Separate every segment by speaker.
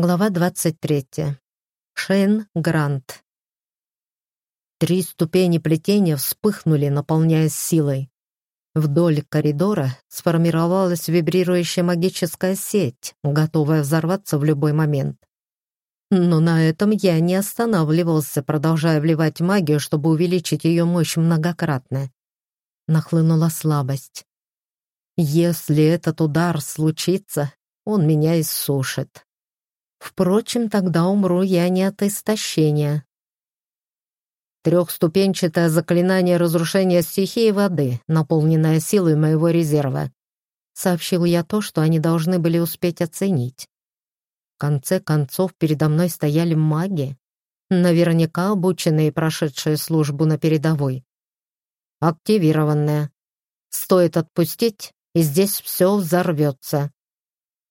Speaker 1: Глава 23. Шейн Грант. Три ступени плетения вспыхнули, наполняясь силой. Вдоль коридора сформировалась вибрирующая магическая сеть, готовая взорваться в любой момент. Но на этом я не останавливался, продолжая вливать магию, чтобы увеличить ее мощь многократно. Нахлынула слабость. Если этот удар случится, он меня иссушит. Впрочем, тогда умру я не от истощения. Трехступенчатое заклинание разрушения стихии воды, наполненное силой моего резерва. Сообщил я то, что они должны были успеть оценить. В конце концов, передо мной стояли маги, наверняка обученные и прошедшие службу на передовой. Активированная. Стоит отпустить, и здесь все взорвется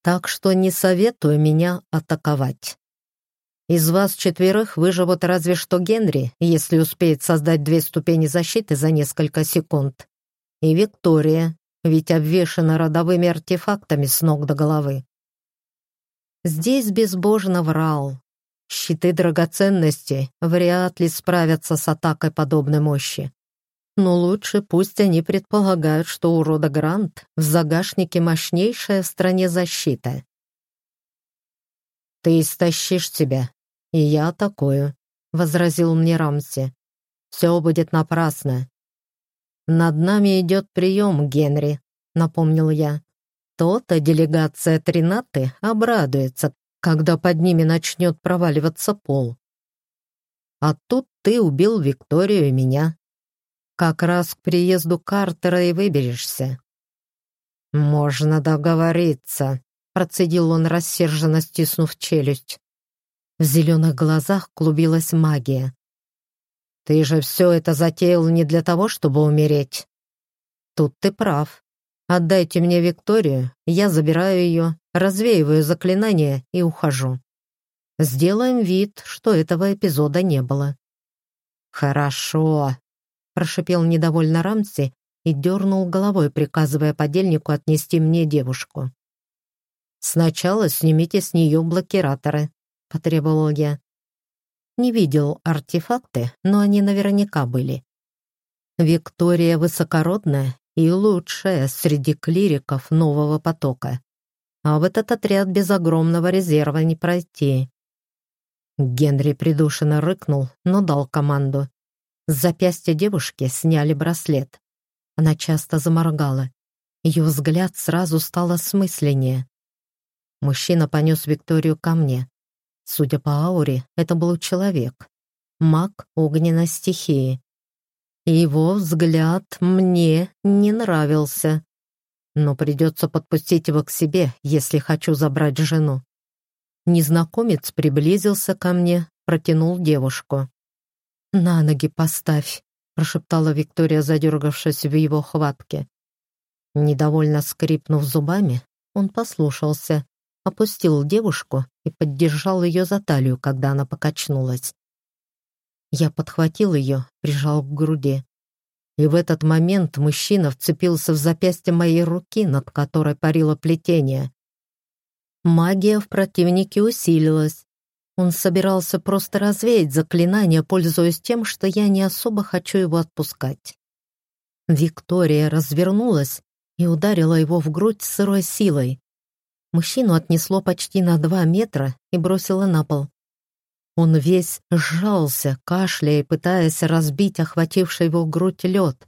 Speaker 1: так что не советую меня атаковать. Из вас четверых выживут разве что Генри, если успеет создать две ступени защиты за несколько секунд. И Виктория, ведь обвешана родовыми артефактами с ног до головы. Здесь безбожно врал. Щиты драгоценности вряд ли справятся с атакой подобной мощи. Но лучше пусть они предполагают, что у рода Грант в загашнике мощнейшая в стране защита. «Ты истощишь себя, и я атакую», — возразил мне Рамси. «Все будет напрасно». «Над нами идет прием, Генри», — напомнил я. «То-то делегация Тринаты обрадуется, когда под ними начнет проваливаться пол. А тут ты убил Викторию и меня. Как раз к приезду Картера и выберешься». «Можно договориться», — процедил он, рассерженно стиснув челюсть. В зеленых глазах клубилась магия. «Ты же все это затеял не для того, чтобы умереть». «Тут ты прав. Отдайте мне Викторию, я забираю ее, развеиваю заклинание и ухожу. Сделаем вид, что этого эпизода не было». «Хорошо», прошипел недовольно Рамси и дернул головой, приказывая подельнику отнести мне девушку. «Сначала снимите с нее блокираторы», — потребовал я. Не видел артефакты, но они наверняка были. Виктория высокородная и лучшая среди клириков нового потока. А в этот отряд без огромного резерва не пройти. Генри придушенно рыкнул, но дал команду. С запястья девушки сняли браслет. Она часто заморгала. Ее взгляд сразу стал осмысленнее. Мужчина понес Викторию ко мне. Судя по ауре, это был человек. Маг огненной стихии. Его взгляд мне не нравился. Но придется подпустить его к себе, если хочу забрать жену. Незнакомец приблизился ко мне, протянул девушку. «На ноги поставь», — прошептала Виктория, задергавшись в его хватке. Недовольно скрипнув зубами, он послушался, опустил девушку и поддержал ее за талию, когда она покачнулась. Я подхватил ее, прижал к груди. И в этот момент мужчина вцепился в запястье моей руки, над которой парило плетение. Магия в противнике усилилась, он собирался просто развеять заклинание, пользуясь тем, что я не особо хочу его отпускать. Виктория развернулась и ударила его в грудь сырой силой. Мужчину отнесло почти на два метра и бросило на пол. Он весь сжался, кашляя пытаясь разбить охвативший его грудь лед.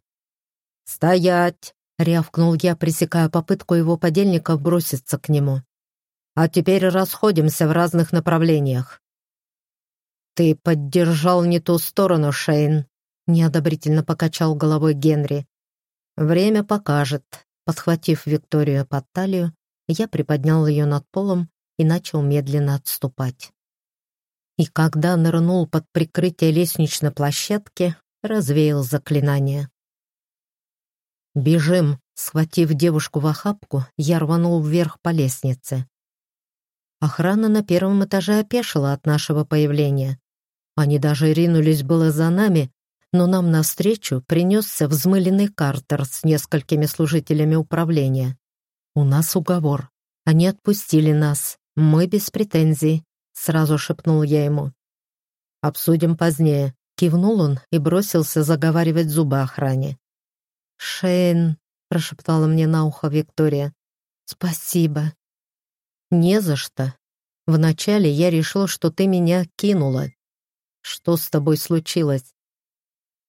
Speaker 1: «Стоять!» — рявкнул я, пресекая попытку его подельника броситься к нему. А теперь расходимся в разных направлениях». «Ты поддержал не ту сторону, Шейн», — неодобрительно покачал головой Генри. «Время покажет». Подхватив Викторию под талию, я приподнял ее над полом и начал медленно отступать. И когда нырнул под прикрытие лестничной площадки, развеял заклинание. «Бежим!» Схватив девушку в охапку, я рванул вверх по лестнице. Охрана на первом этаже опешила от нашего появления. Они даже ринулись было за нами, но нам навстречу принесся взмыленный картер с несколькими служителями управления. У нас уговор. Они отпустили нас. Мы без претензий. сразу шепнул я ему. «Обсудим позднее», — кивнул он и бросился заговаривать зубы охране. «Шейн», — прошептала мне на ухо Виктория, — «спасибо». «Не за что. Вначале я решил, что ты меня кинула. Что с тобой случилось?»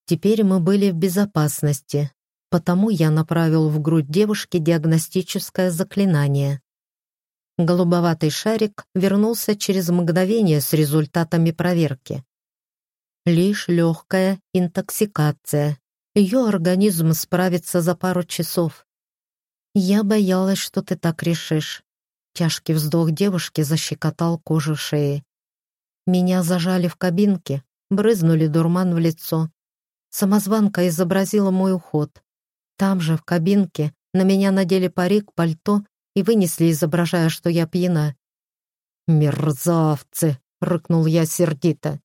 Speaker 1: Теперь мы были в безопасности, потому я направил в грудь девушки диагностическое заклинание. Голубоватый шарик вернулся через мгновение с результатами проверки. Лишь легкая интоксикация. Ее организм справится за пару часов. Я боялась, что ты так решишь. Тяжкий вздох девушки защекотал кожу шеи. Меня зажали в кабинке, брызнули дурман в лицо. Самозванка изобразила мой уход. Там же, в кабинке, на меня надели парик, пальто и вынесли, изображая, что я пьяна. «Мерзавцы!» — рыкнул я сердито.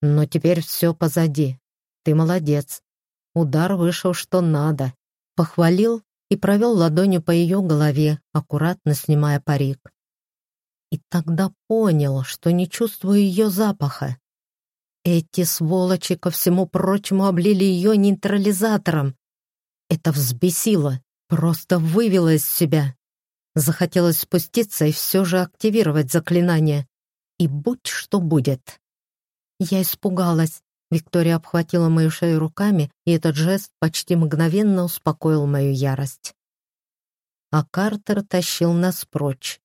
Speaker 1: «Но теперь все позади. Ты молодец. Удар вышел что надо». Похвалил и провел ладонью по ее голове, аккуратно снимая парик. И тогда понял, что не чувствую ее запаха. Эти сволочи, ко всему прочему, облили ее нейтрализатором. Это взбесило, просто вывело из себя. Захотелось спуститься и все же активировать заклинание. И будь что будет. Я испугалась. Виктория обхватила мою шею руками, и этот жест почти мгновенно успокоил мою ярость. А Картер тащил нас прочь.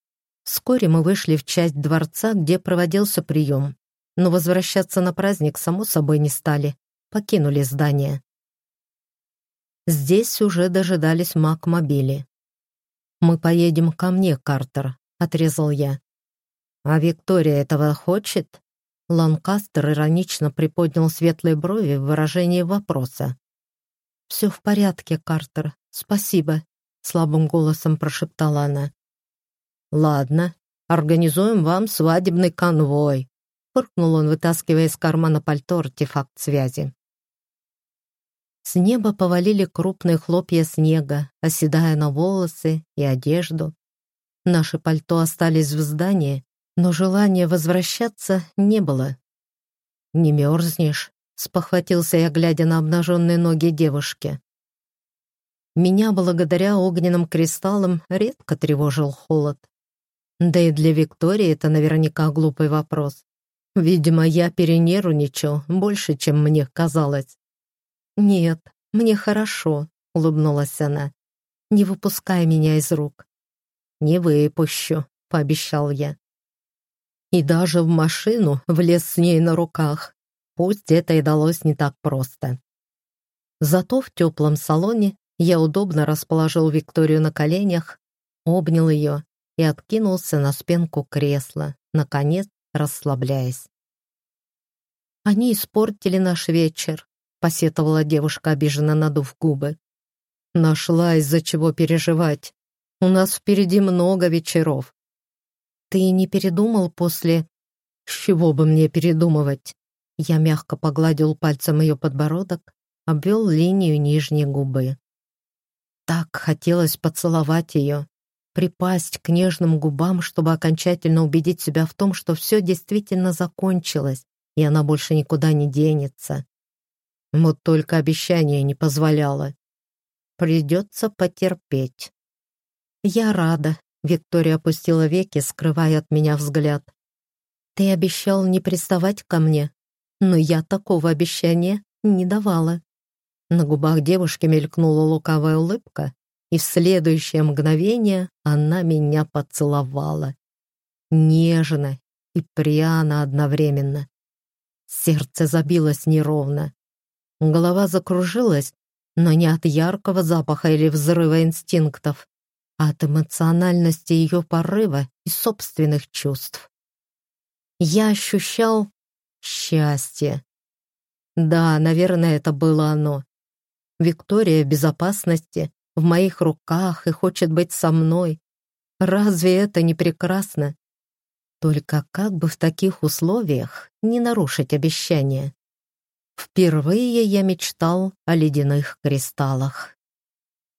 Speaker 1: Вскоре мы вышли в часть дворца, где проводился прием. Но возвращаться на праздник, само собой, не стали. Покинули здание. Здесь уже дожидались маг-мобили. «Мы поедем ко мне, Картер», — отрезал я. «А Виктория этого хочет?» Ланкастер иронично приподнял светлые брови в выражении вопроса. «Все в порядке, Картер, спасибо», — слабым голосом прошептала она. «Ладно, организуем вам свадебный конвой», — фыркнул он, вытаскивая из кармана пальто артефакт связи. С неба повалили крупные хлопья снега, оседая на волосы и одежду. Наши пальто остались в здании, но желания возвращаться не было. «Не мерзнешь?» — спохватился я, глядя на обнаженные ноги девушки. Меня, благодаря огненным кристаллам, редко тревожил холод. Да и для Виктории это наверняка глупый вопрос. Видимо, я перенервничал больше, чем мне казалось. «Нет, мне хорошо», — улыбнулась она. «Не выпускай меня из рук». «Не выпущу», — пообещал я. И даже в машину влез с ней на руках. Пусть это и далось не так просто. Зато в теплом салоне я удобно расположил Викторию на коленях, обнял ее и откинулся на спинку кресла, наконец расслабляясь. Они испортили наш вечер, — посетовала девушка, обиженно надув губы. «Нашла из-за чего переживать. У нас впереди много вечеров». «Ты не передумал после...» «С чего бы мне передумывать?» Я мягко погладил пальцем ее подбородок, обвел линию нижней губы. Так хотелось поцеловать ее, припасть к нежным губам, чтобы окончательно убедить себя в том, что все действительно закончилось, и она больше никуда не денется. Вот только обещание не позволяло. Придется потерпеть. Я рада. Виктория опустила веки, скрывая от меня взгляд. Ты обещал не приставать ко мне, но я такого обещания не давала. На губах девушки мелькнула лукавая улыбка, и в следующее мгновение она меня поцеловала. Нежно и пряно одновременно. Сердце забилось неровно. Голова закружилась, но не от яркого запаха или взрыва инстинктов, от эмоциональности ее порыва и собственных чувств. Я ощущал счастье. Да, наверное, это было оно. Виктория в безопасности, в моих руках и хочет быть со мной. Разве это не прекрасно? Только как бы в таких условиях не нарушить обещание? Впервые я мечтал о ледяных кристаллах.